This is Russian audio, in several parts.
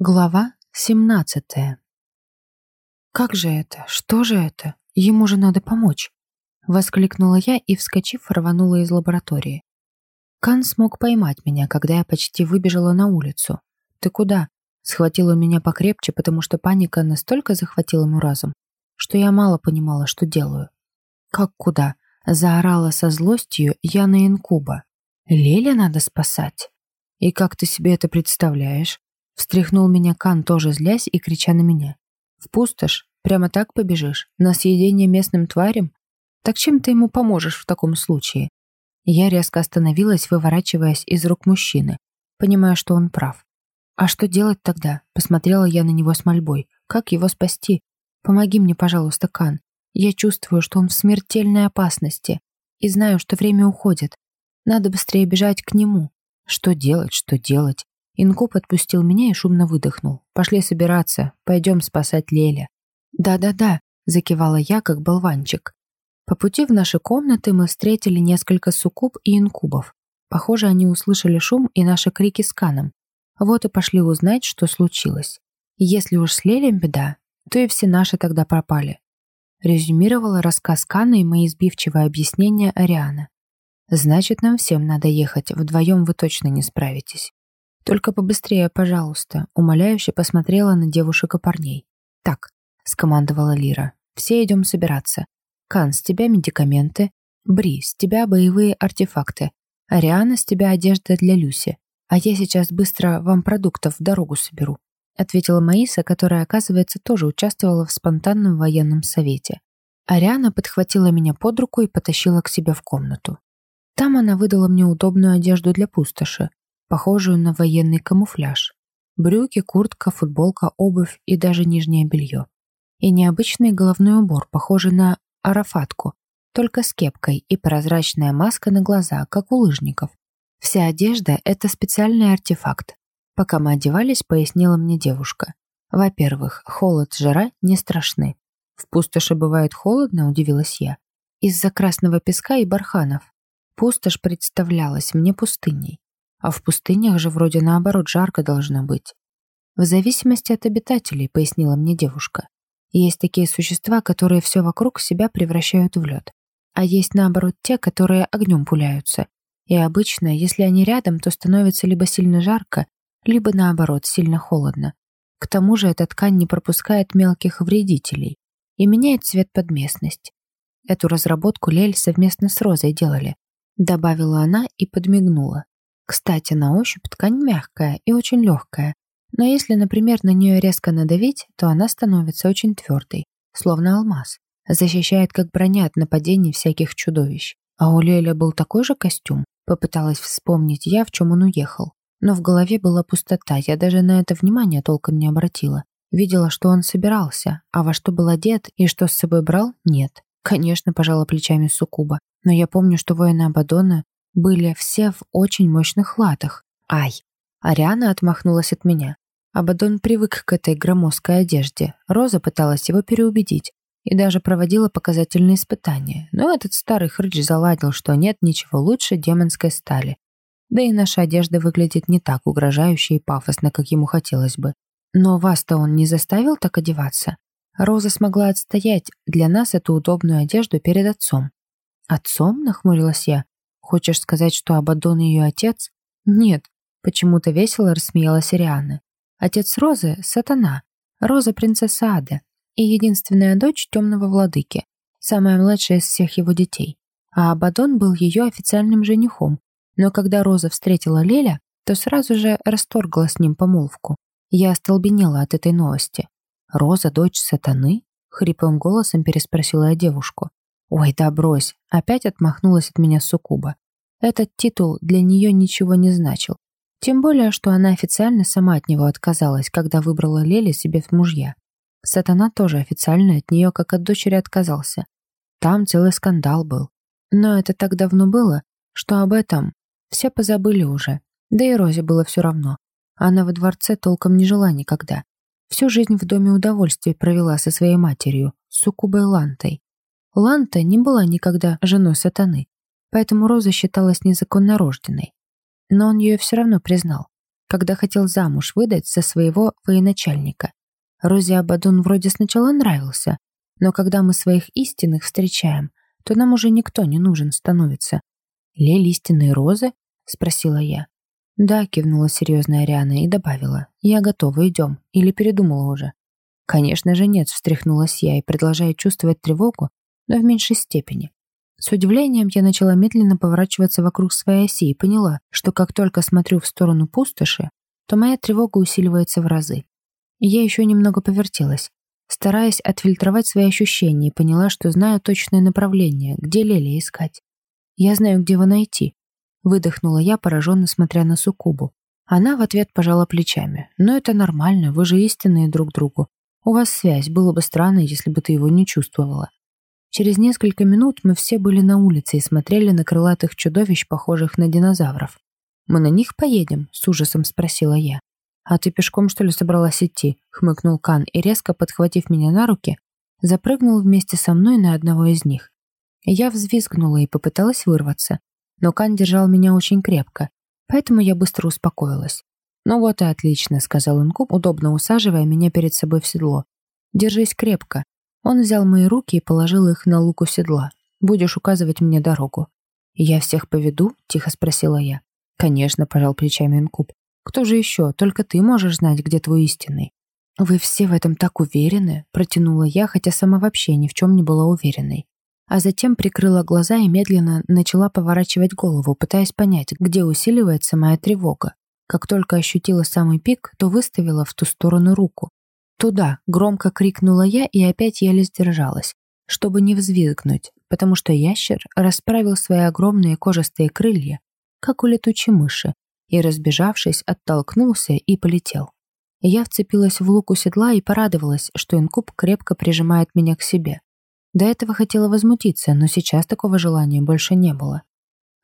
Глава 17 «Как же это? Что же это? Ему же надо помочь!» Воскликнула я и, вскочив, рванула из лаборатории. Кан смог поймать меня, когда я почти выбежала на улицу. «Ты куда?» Схватил он меня покрепче, потому что паника настолько захватила ему разум, что я мало понимала, что делаю. «Как куда?» Заорала со злостью я на инкуба. «Леля надо спасать!» «И как ты себе это представляешь?» Встряхнул меня Кан, тоже злясь и крича на меня. «В пустошь? Прямо так побежишь? На съедение местным тварям? Так чем ты ему поможешь в таком случае?» Я резко остановилась, выворачиваясь из рук мужчины, понимая, что он прав. «А что делать тогда?» Посмотрела я на него с мольбой. «Как его спасти? Помоги мне, пожалуйста, Кан. Я чувствую, что он в смертельной опасности. И знаю, что время уходит. Надо быстрее бежать к нему. Что делать, что делать? Инкуб отпустил меня и шумно выдохнул. «Пошли собираться. Пойдем спасать Леля». «Да-да-да», — закивала я, как болванчик. По пути в наши комнаты мы встретили несколько суккуб и инкубов. Похоже, они услышали шум и наши крики с Каном. Вот и пошли узнать, что случилось. Если уж с Лелем беда, то и все наши тогда пропали. Резюмировала рассказ Кана и мои сбивчивые объяснения Ариана. Значит, нам всем надо ехать, вдвоем вы точно не справитесь. «Только побыстрее, пожалуйста», — умоляюще посмотрела на девушек и парней. «Так», — скомандовала Лира, — «все идем собираться. Кан, с тебя медикаменты. Бри, с тебя боевые артефакты. Ариана, с тебя одежда для Люси. А я сейчас быстро вам продуктов в дорогу соберу», — ответила Маиса, которая, оказывается, тоже участвовала в спонтанном военном совете. Ариана подхватила меня под руку и потащила к себе в комнату. Там она выдала мне удобную одежду для пустоши, похожую на военный камуфляж. Брюки, куртка, футболка, обувь и даже нижнее белье. И необычный головной убор, похожий на арафатку, только с кепкой и прозрачная маска на глаза, как у лыжников. Вся одежда — это специальный артефакт. Пока мы одевались, пояснила мне девушка. Во-первых, холод, жара не страшны. В пустоши бывает холодно, удивилась я. Из-за красного песка и барханов. Пустошь представлялась мне пустыней. А в пустынях же вроде наоборот жарко должно быть. В зависимости от обитателей, пояснила мне девушка. Есть такие существа, которые все вокруг себя превращают в лед. А есть наоборот те, которые огнем пуляются. И обычно, если они рядом, то становится либо сильно жарко, либо наоборот, сильно холодно. К тому же эта ткань не пропускает мелких вредителей и меняет цвет под местность. Эту разработку Лель совместно с Розой делали. Добавила она и подмигнула. Кстати, на ощупь ткань мягкая и очень легкая, но если, например, на нее резко надавить, то она становится очень твердой, словно алмаз. Защищает как броня от нападений всяких чудовищ. А у Леля был такой же костюм? Попыталась вспомнить я, в чем он уехал. Но в голове была пустота, я даже на это внимание толком не обратила. Видела, что он собирался, а во что был одет и что с собой брал – нет. Конечно, пожала плечами Сукуба, но я помню, что воины Абадона были все в очень мощных латах. Ай! Ариана отмахнулась от меня. Абадон привык к этой громоздкой одежде. Роза пыталась его переубедить и даже проводила показательные испытания. Но этот старый хрыч заладил, что нет ничего лучше демонской стали. Да и наша одежда выглядит не так угрожающе и пафосно, как ему хотелось бы. Но вас-то он не заставил так одеваться? Роза смогла отстоять для нас эту удобную одежду перед отцом. «Отцом?» — нахмурилась я. Хочешь сказать, что Абадон ее отец? Нет, почему-то весело рассмеялась Ириана. Отец Розы — сатана, Роза — принцесса Ада и единственная дочь темного владыки, самая младшая из всех его детей. А Абадон был ее официальным женихом, но когда Роза встретила Леля, то сразу же расторгла с ним помолвку. Я остолбенела от этой новости. «Роза — дочь сатаны?» — хриплым голосом переспросила я девушку. «Ой, да брось!» — опять отмахнулась от меня Сукуба. Этот титул для нее ничего не значил. Тем более, что она официально сама от него отказалась, когда выбрала Лели себе в мужья. Сатана тоже официально от нее, как от дочери, отказался. Там целый скандал был. Но это так давно было, что об этом все позабыли уже. Да и Розе было все равно. Она во дворце толком не жила никогда. Всю жизнь в доме удовольствий провела со своей матерью, Сукубой Лантой. Ланта не была никогда женой сатаны, поэтому Роза считалась незаконно рожденной. Но он ее все равно признал. когда хотел замуж выдать за своего военачальника. Розе Абадун вроде сначала нравился, но когда мы своих истинных встречаем, то нам уже никто не нужен становится. «Лель истинные розы?» — спросила я. «Да», — кивнула серьезная Ариана и добавила. «Я готова, идем. Или передумала уже?» «Конечно же нет», — встряхнулась я и продолжая чувствовать тревогу, но в меньшей степени. С удивлением я начала медленно поворачиваться вокруг своей оси и поняла, что как только смотрю в сторону пустоши, то моя тревога усиливается в разы. Я еще немного повертелась, стараясь отфильтровать свои ощущения и поняла, что знаю точное направление, где Лели искать. «Я знаю, где его найти», — выдохнула я, пораженно смотря на Сукубу. Она в ответ пожала плечами. «Но это нормально, вы же истинные друг другу. У вас связь, было бы странно, если бы ты его не чувствовала». Через несколько минут мы все были на улице и смотрели на крылатых чудовищ, похожих на динозавров. «Мы на них поедем?» — с ужасом спросила я. «А ты пешком, что ли, собралась идти?» — хмыкнул Кан и, резко подхватив меня на руки, запрыгнул вместе со мной на одного из них. Я взвизгнула и попыталась вырваться, но Кан держал меня очень крепко, поэтому я быстро успокоилась. «Ну вот и отлично», — сказал Инкуб, удобно усаживая меня перед собой в седло. «Держись крепко, он взял мои руки и положил их на луку седла. «Будешь указывать мне дорогу». «Я всех поведу?» — тихо спросила я. «Конечно», — пожал плечами Инкуб. «Кто же еще? Только ты можешь знать, где твой истинный». «Вы все в этом так уверены?» — протянула я, хотя сама вообще ни в чем не была уверенной. А затем прикрыла глаза и медленно начала поворачивать голову, пытаясь понять, где усиливается моя тревога. Как только ощутила самый пик, то выставила в ту сторону руку. «Туда!» — громко крикнула я и опять еле сдержалась, чтобы не взвизгнуть, потому что ящер расправил свои огромные кожистые крылья, как у летучей мыши, и, разбежавшись, оттолкнулся и полетел. Я вцепилась в луку седла и порадовалась, что инкуб крепко прижимает меня к себе. До этого хотела возмутиться, но сейчас такого желания больше не было.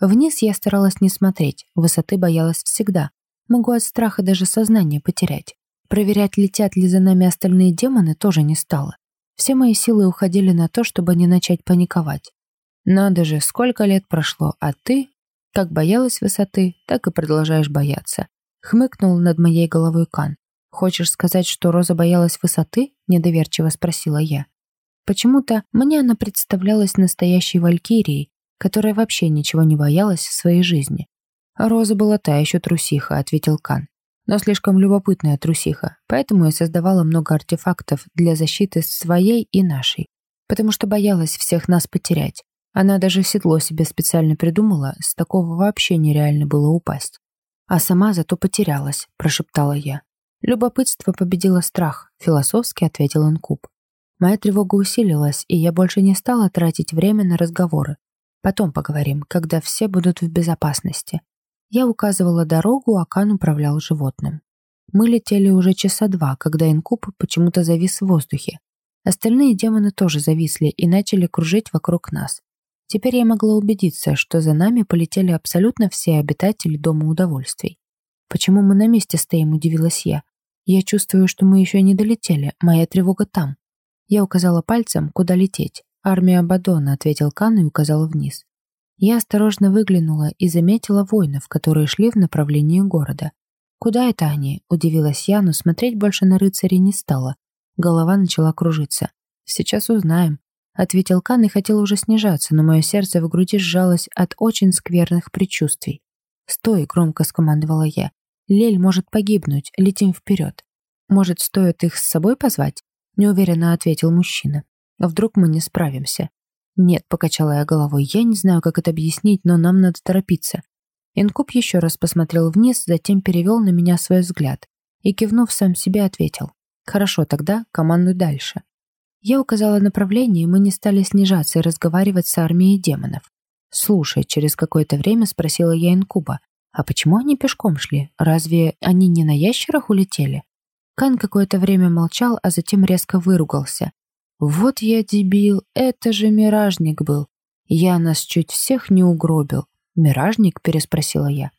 Вниз я старалась не смотреть, высоты боялась всегда. Могу от страха даже сознание потерять. Проверять, летят ли за нами остальные демоны, тоже не стало. Все мои силы уходили на то, чтобы не начать паниковать. Надо же, сколько лет прошло, а ты, как боялась высоты, так и продолжаешь бояться. Хмыкнул над моей головой Кан. «Хочешь сказать, что Роза боялась высоты?» – недоверчиво спросила я. Почему-то мне она представлялась настоящей валькирией, которая вообще ничего не боялась в своей жизни. «Роза была та еще трусиха», — ответил Кан но слишком любопытная трусиха, поэтому я создавала много артефактов для защиты своей и нашей, потому что боялась всех нас потерять. Она даже седло себе специально придумала, с такого вообще нереально было упасть. А сама зато потерялась, прошептала я. Любопытство победило страх, философски ответил Инкуб. Моя тревога усилилась, и я больше не стала тратить время на разговоры. Потом поговорим, когда все будут в безопасности. Я указывала дорогу, а Кан управлял животным. Мы летели уже часа два, когда инкуб почему-то завис в воздухе. Остальные демоны тоже зависли и начали кружить вокруг нас. Теперь я могла убедиться, что за нами полетели абсолютно все обитатели Дома удовольствий. «Почему мы на месте стоим?» – удивилась я. «Я чувствую, что мы еще не долетели, моя тревога там». Я указала пальцем, куда лететь. «Армия Абадона», – ответил Кан и указал вниз. Я осторожно выглянула и заметила воинов, которые шли в направлении города. «Куда это они?» – удивилась я, но смотреть больше на рыцарей не стала. Голова начала кружиться. «Сейчас узнаем», – ответил Кан и хотел уже снижаться, но мое сердце в груди сжалось от очень скверных предчувствий. «Стой!» – громко скомандовала я. «Лель может погибнуть, летим вперед». «Может, стоит их с собой позвать?» – неуверенно ответил мужчина. «Вдруг мы не справимся?» «Нет», — покачала я головой, — «я не знаю, как это объяснить, но нам надо торопиться». Инкуб еще раз посмотрел вниз, затем перевел на меня свой взгляд и, кивнув сам себе, ответил. «Хорошо, тогда командуй дальше». Я указала направление, и мы не стали снижаться и разговаривать с армией демонов. «Слушай», — через какое-то время спросила я Инкуба, «а почему они пешком шли? Разве они не на ящерах улетели?» Кан какое-то время молчал, а затем резко выругался. Вот я дебил, это же миражник был. Я нас чуть всех не угробил. Миражник? переспросила я.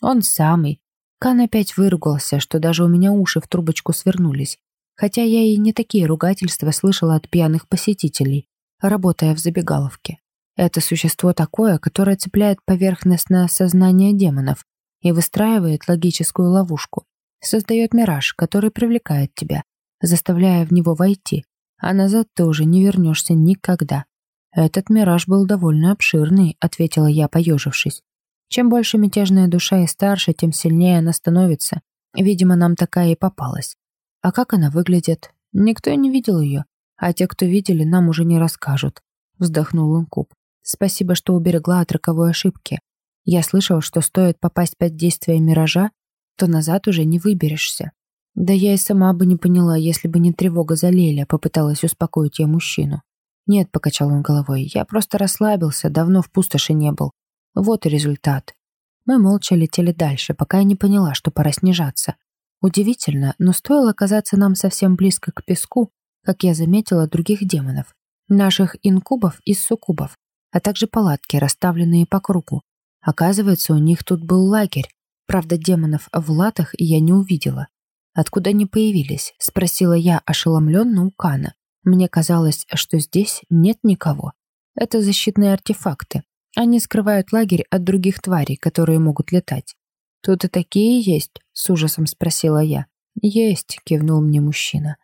Он самый. Кан опять выругался, что даже у меня уши в трубочку свернулись. Хотя я и не такие ругательства слышала от пьяных посетителей, работая в забегаловке. Это существо такое, которое цепляет поверхностное сознание демонов и выстраивает логическую ловушку. Создает мираж, который привлекает тебя, заставляя в него войти, а назад ты уже не вернешься никогда. Этот мираж был довольно обширный, ответила я, поежившись. Чем больше мятежная душа и старше, тем сильнее она становится. Видимо, нам такая и попалась. А как она выглядит? Никто не видел ее. А те, кто видели, нам уже не расскажут. Вздохнул Инкуб. Спасибо, что уберегла от роковой ошибки. Я слышал, что стоит попасть под действие миража, то назад уже не выберешься. Да я и сама бы не поняла, если бы не тревога за Леля, попыталась успокоить я мужчину. Нет, покачал он головой, я просто расслабился, давно в пустоши не был. Вот и результат. Мы молча летели дальше, пока я не поняла, что пора снижаться. Удивительно, но стоило оказаться нам совсем близко к песку, как я заметила других демонов, наших инкубов и суккубов, а также палатки, расставленные по кругу. Оказывается, у них тут был лагерь. Правда, демонов в латах я не увидела. «Откуда они появились?» — спросила я ошеломленно у Кана. Мне казалось, что здесь нет никого. Это защитные артефакты. Они скрывают лагерь от других тварей, которые могут летать. «Тут и такие есть?» — с ужасом спросила я. «Есть», — кивнул мне мужчина.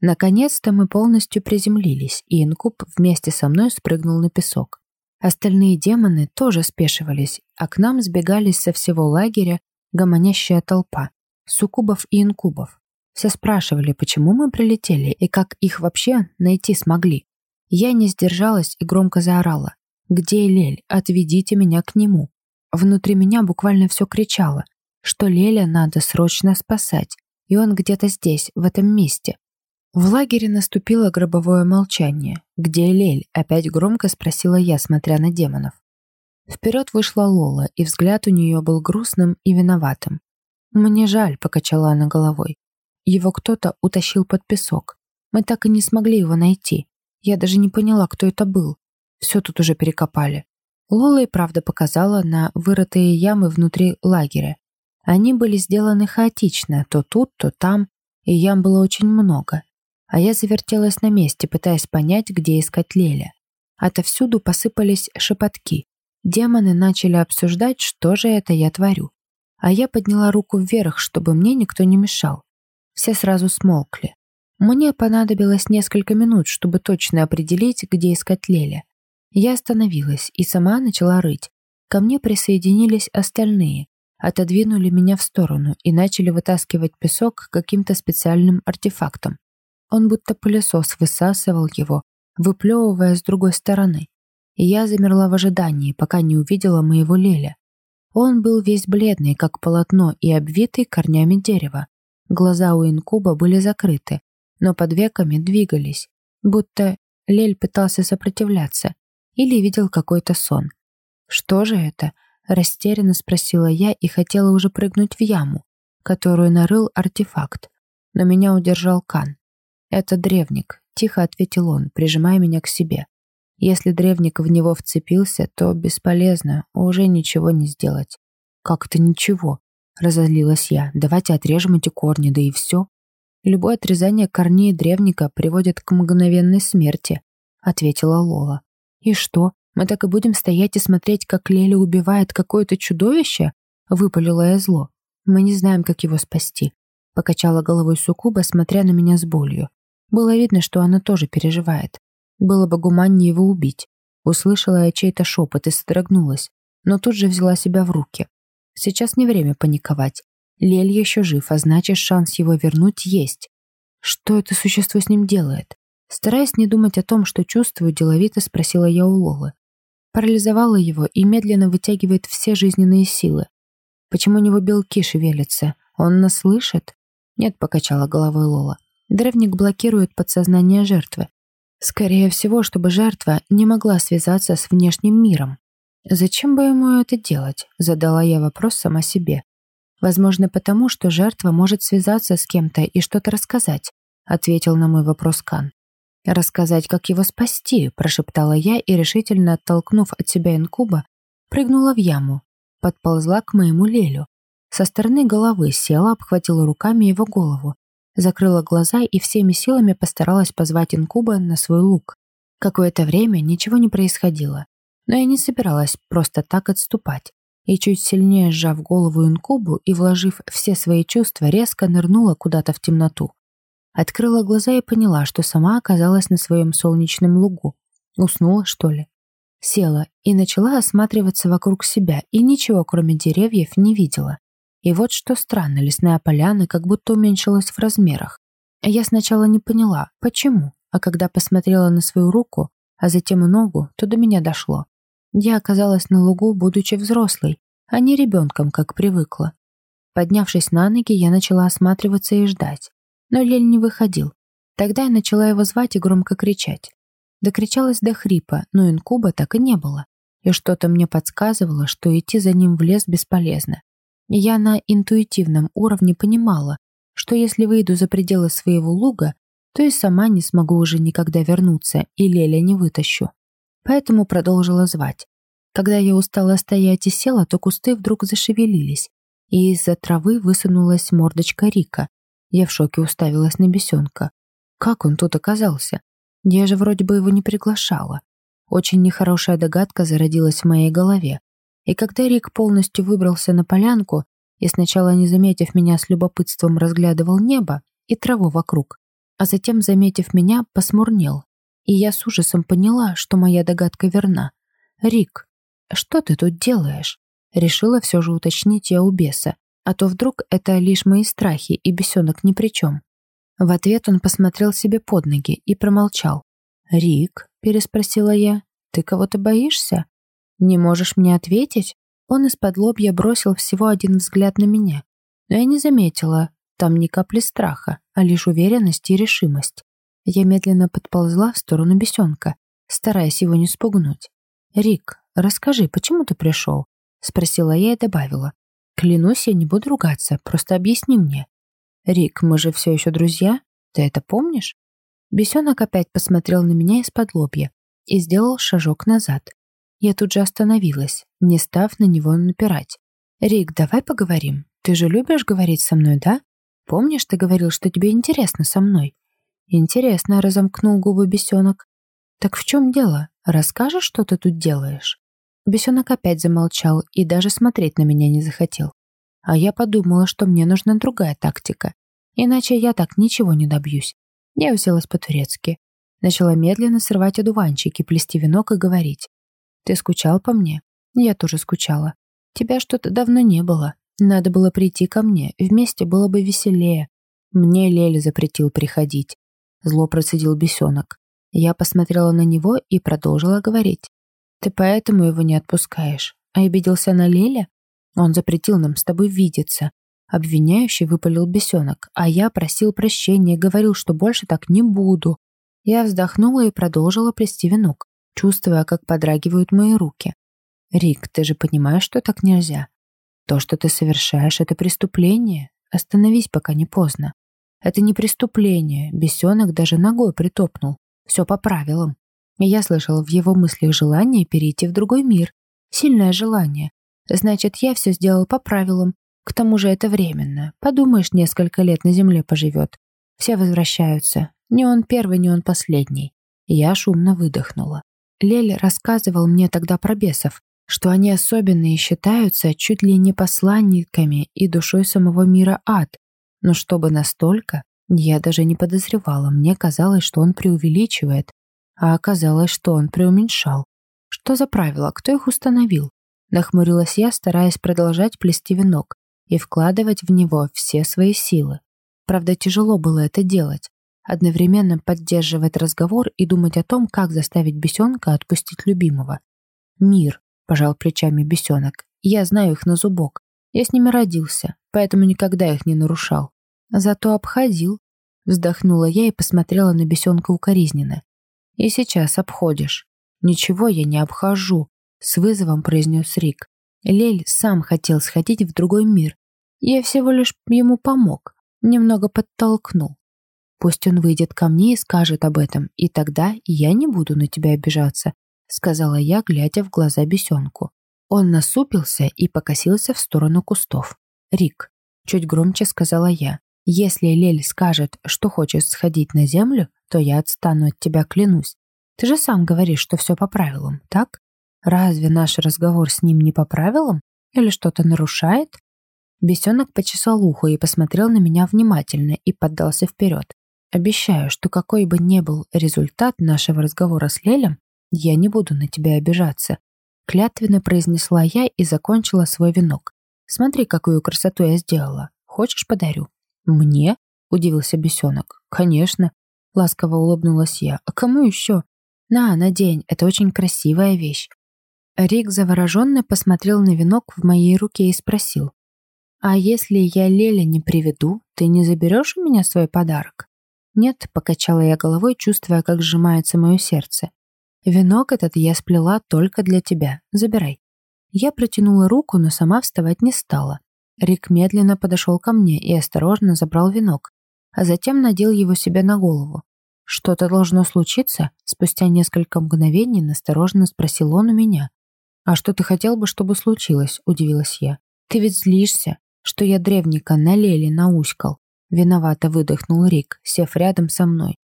Наконец-то мы полностью приземлились, и инкуб вместе со мной спрыгнул на песок. Остальные демоны тоже спешивались, а к нам сбегались со всего лагеря гомонящая толпа суккубов и инкубов. Все спрашивали, почему мы прилетели и как их вообще найти смогли. Я не сдержалась и громко заорала. «Где Лель? Отведите меня к нему!» Внутри меня буквально все кричало, что Леля надо срочно спасать, и он где-то здесь, в этом месте. В лагере наступило гробовое молчание. «Где Лель?» — опять громко спросила я, смотря на демонов. Вперед вышла Лола, и взгляд у нее был грустным и виноватым. «Мне жаль», — покачала она головой. «Его кто-то утащил под песок. Мы так и не смогли его найти. Я даже не поняла, кто это был. Все тут уже перекопали». Лола и правда показала на вырытые ямы внутри лагеря. Они были сделаны хаотично, то тут, то там, и ям было очень много. А я завертелась на месте, пытаясь понять, где искать Леля. Отовсюду посыпались шепотки. Демоны начали обсуждать, что же это я творю а я подняла руку вверх, чтобы мне никто не мешал. Все сразу смолкли. Мне понадобилось несколько минут, чтобы точно определить, где искать Леля. Я остановилась и сама начала рыть. Ко мне присоединились остальные, отодвинули меня в сторону и начали вытаскивать песок каким-то специальным артефактом. Он будто пылесос высасывал его, выплевывая с другой стороны. И я замерла в ожидании, пока не увидела моего Леля. Он был весь бледный, как полотно, и обвитый корнями дерева. Глаза у инкуба были закрыты, но под веками двигались, будто Лель пытался сопротивляться или видел какой-то сон. «Что же это?» — растерянно спросила я и хотела уже прыгнуть в яму, которую нарыл артефакт, но меня удержал Кан. «Это древник», — тихо ответил он, прижимая меня к себе. Если древник в него вцепился, то бесполезно, уже ничего не сделать. «Как это ничего?» — разозлилась я. «Давайте отрежем эти корни, да и все». «Любое отрезание корней древника приводит к мгновенной смерти», — ответила Лола. «И что, мы так и будем стоять и смотреть, как Леля убивает какое-то чудовище?» — выпалила я зло. «Мы не знаем, как его спасти», — покачала головой Сукуба, смотря на меня с болью. Было видно, что она тоже переживает. Было бы гуманнее его убить. Услышала я чей-то шепот и содрогнулась, но тут же взяла себя в руки. Сейчас не время паниковать. Лель еще жив, а значит, шанс его вернуть есть. Что это существо с ним делает? Стараясь не думать о том, что чувствую, деловито спросила я у Лолы. Парализовала его и медленно вытягивает все жизненные силы. Почему у него белки шевелятся? Он нас слышит? Нет, покачала головой Лола. Древник блокирует подсознание жертвы. Скорее всего, чтобы жертва не могла связаться с внешним миром. «Зачем бы ему это делать?» – задала я вопрос сама себе. «Возможно, потому, что жертва может связаться с кем-то и что-то рассказать», – ответил на мой вопрос Кан. «Рассказать, как его спасти», – прошептала я и, решительно оттолкнув от себя инкуба, прыгнула в яму, подползла к моему Лелю. Со стороны головы села, обхватила руками его голову закрыла глаза и всеми силами постаралась позвать инкуба на свой лук. Какое-то время ничего не происходило, но я не собиралась просто так отступать. и, чуть сильнее сжав голову инкубу и вложив все свои чувства, резко нырнула куда-то в темноту. Открыла глаза и поняла, что сама оказалась на своем солнечном лугу. Уснула, что ли? Села и начала осматриваться вокруг себя, и ничего, кроме деревьев, не видела. И вот что странно, лесная поляна как будто уменьшилась в размерах. Я сначала не поняла, почему, а когда посмотрела на свою руку, а затем и ногу, то до меня дошло. Я оказалась на лугу, будучи взрослой, а не ребенком, как привыкла. Поднявшись на ноги, я начала осматриваться и ждать. Но Лель не выходил. Тогда я начала его звать и громко кричать. Докричалась до хрипа, но инкуба так и не было. И что-то мне подсказывало, что идти за ним в лес бесполезно. Я на интуитивном уровне понимала, что если выйду за пределы своего луга, то и сама не смогу уже никогда вернуться и Леля не вытащу поэтому продолжила звать. Когда я устала стоять и села, то кусты вдруг зашевелились, и из-за травы высунулась мордочка Рика. Я в шоке уставилась на бесенка. Как он тут оказался? Я же вроде бы его не приглашала. Очень нехорошая догадка зародилась в моей голове. И когда Рик полностью выбрался на полянку и сначала, не заметив меня, с любопытством разглядывал небо и траву вокруг, а затем, заметив меня, посмурнел и я с ужасом поняла, что моя догадка верна. «Рик, что ты тут делаешь?» Решила все же уточнить я у беса, а то вдруг это лишь мои страхи, и бесенок ни при чем. В ответ он посмотрел себе под ноги и промолчал. «Рик?» – переспросила я. «Ты кого-то боишься? Не можешь мне ответить?» Он из-под лобья бросил всего один взгляд на меня, но я не заметила, там ни капли страха, а лишь уверенность и решимость. Я медленно подползла в сторону бесенка, стараясь его не спугнуть. «Рик, расскажи, почему ты пришел?» Спросила я и добавила. «Клянусь, я не буду ругаться, просто объясни мне». «Рик, мы же все еще друзья? Ты это помнишь?» Бесенок опять посмотрел на меня из-под лобья и сделал шажок назад. Я тут же остановилась, не став на него напирать. «Рик, давай поговорим. Ты же любишь говорить со мной, да? Помнишь, ты говорил, что тебе интересно со мной? Интересно, разомкнул губы бесенок. Так в чем дело? Расскажешь, что ты тут делаешь? Бесенок опять замолчал и даже смотреть на меня не захотел. А я подумала, что мне нужна другая тактика. Иначе я так ничего не добьюсь. Я уселась по-турецки. Начала медленно срывать одуванчики, плести венок и говорить. «Ты скучал по мне?» Я тоже скучала. Тебя что-то давно не было. Надо было прийти ко мне, вместе было бы веселее. Мне Лель запретил приходить. Зло процедил бесенок. Я посмотрела на него и продолжила говорить. «Ты поэтому его не отпускаешь. А обиделся на Леля? Он запретил нам с тобой видеться». Обвиняющий выпалил бесенок, а я просил прощения, говорил, что больше так не буду. Я вздохнула и продолжила плести венок, чувствуя, как подрагивают мои руки. «Рик, ты же понимаешь, что так нельзя? То, что ты совершаешь, это преступление. Остановись, пока не поздно. Это не преступление, бесенок даже ногой притопнул. Все по правилам. Я слышала в его мыслях желание перейти в другой мир. Сильное желание. Значит, я все сделал по правилам. К тому же это временно. Подумаешь, несколько лет на земле поживет. Все возвращаются. Не он первый, не он последний. Я шумно выдохнула. Лель рассказывал мне тогда про бесов, что они особенные считаются чуть ли не посланниками и душой самого мира ад, но чтобы настолько, я даже не подозревала. Мне казалось, что он преувеличивает, а оказалось, что он преуменьшал. Что за правила? Кто их установил? Нахмурилась я, стараясь продолжать плести венок и вкладывать в него все свои силы. Правда, тяжело было это делать. Одновременно поддерживать разговор и думать о том, как заставить бесенка отпустить любимого. «Мир», — пожал плечами бесенок, — «я знаю их на зубок. Я с ними родился, поэтому никогда их не нарушал. Зато обходил. Вздохнула я и посмотрела на бесенка укоризненно. И сейчас обходишь. Ничего я не обхожу, с вызовом произнес Рик. Лель сам хотел сходить в другой мир. Я всего лишь ему помог, немного подтолкнул. Пусть он выйдет ко мне и скажет об этом, и тогда я не буду на тебя обижаться, сказала я, глядя в глаза бесенку. Он насупился и покосился в сторону кустов. «Рик», — чуть громче сказала я, если Лель скажет, что хочет сходить на землю, то я отстану от тебя, клянусь. Ты же сам говоришь, что все по правилам, так? Разве наш разговор с ним не по правилам? Или что-то нарушает?» Бесенок почесал ухо и посмотрел на меня внимательно и поддался вперед. «Обещаю, что какой бы ни был результат нашего разговора с Лелем, я не буду на тебя обижаться», клятвенно произнесла я и закончила свой венок. «Смотри, какую красоту я сделала. Хочешь, подарю?» «Мне?» — удивился бесенок. «Конечно», — ласково улыбнулась я. «А кому еще?» «На, надень, это очень красивая вещь». Рик завороженно посмотрел на венок в моей руке и спросил. «А если я Леля не приведу, ты не заберешь у меня свой подарок?» «Нет», — покачала я головой, чувствуя, как сжимается мое сердце. «Венок этот я сплела только для тебя. Забирай». Я протянула руку, но сама вставать не стала. Рик медленно подошел ко мне и осторожно забрал венок, а затем надел его себе на голову. «Что-то должно случиться?» Спустя несколько мгновений настороженно спросил он у меня. «А что ты хотел бы, чтобы случилось?» – удивилась я. «Ты ведь злишься, что я древника на Леле науськал». Виновато выдохнул Рик, сев рядом со мной.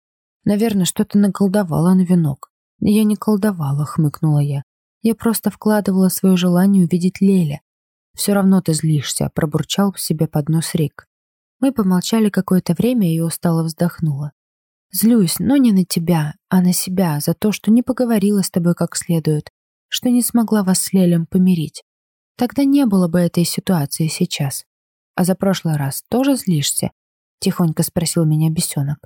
«Наверное, что-то наколдовала на венок». «Я не колдовала», — хмыкнула я. «Я просто вкладывала свое желание увидеть Леля. «Все равно ты злишься», — пробурчал в себе под нос Рик. Мы помолчали какое-то время и устало вздохнула. «Злюсь, но не на тебя, а на себя, за то, что не поговорила с тобой как следует, что не смогла вас с Лелем помирить. Тогда не было бы этой ситуации сейчас. А за прошлый раз тоже злишься?» — тихонько спросил меня бесенок.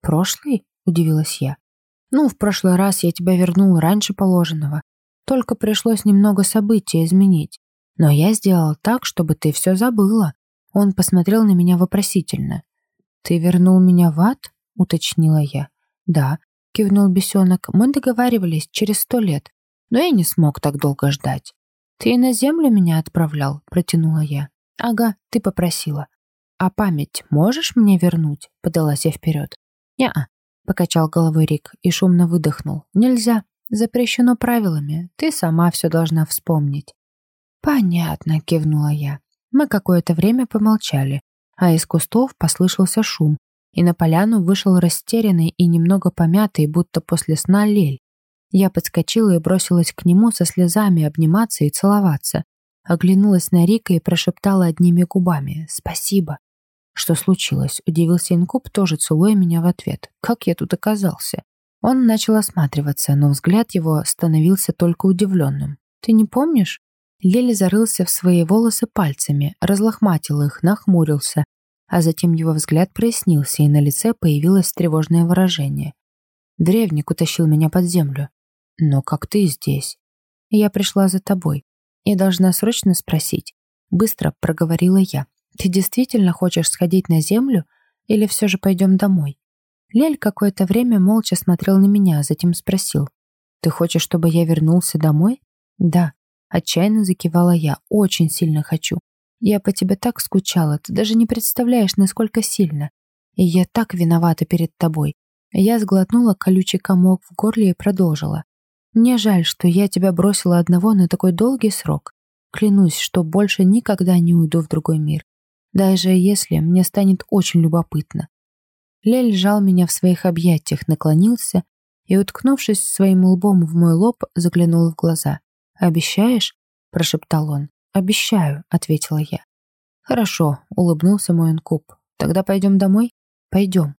«Прошлый?» — удивилась я. «Ну, в прошлый раз я тебя вернул раньше положенного. Только пришлось немного события изменить. Но я сделал так, чтобы ты все забыла». Он посмотрел на меня вопросительно. «Ты вернул меня в ад?» — уточнила я. «Да», — кивнул бесенок. «Мы договаривались через сто лет, но я не смог так долго ждать». «Ты и на землю меня отправлял?» — протянула я. «Ага, ты попросила». «А память можешь мне вернуть?» — подалась я вперед. «Не-а», — покачал головой Рик и шумно выдохнул. «Нельзя. Запрещено правилами. Ты сама все должна вспомнить». «Понятно», — кивнула я. Мы какое-то время помолчали, а из кустов послышался шум, и на поляну вышел растерянный и немного помятый, будто после сна лель. Я подскочила и бросилась к нему со слезами обниматься и целоваться. Оглянулась на Рика и прошептала одними губами «Спасибо». «Что случилось?» — удивился Инкуб, тоже целуя меня в ответ. «Как я тут оказался?» Он начал осматриваться, но взгляд его становился только удивленным. «Ты не помнишь?» Лели зарылся в свои волосы пальцами, разлохматил их, нахмурился, а затем его взгляд прояснился, и на лице появилось тревожное выражение. Древник утащил меня под землю. «Но как ты здесь?» «Я пришла за тобой. Я должна срочно спросить». Быстро проговорила я. «Ты действительно хочешь сходить на землю или все же пойдем домой?» Лель какое-то время молча смотрел на меня, а затем спросил. «Ты хочешь, чтобы я вернулся домой?» «Да», — отчаянно закивала я. «Очень сильно хочу. Я по тебе так скучала, ты даже не представляешь, насколько сильно. И я так виновата перед тобой. Я сглотнула колючий комок в горле и продолжила. Мне жаль, что я тебя бросила одного на такой долгий срок. Клянусь, что больше никогда не уйду в другой мир. Даже если мне станет очень любопытно. Лель сжал меня в своих объятиях, наклонился и, уткнувшись своим лбом в мой лоб, заглянул в глаза. «Обещаешь?» – прошептал он. «Обещаю», — ответила я. «Хорошо», — улыбнулся мой инкуб. «Тогда пойдем домой?» «Пойдем».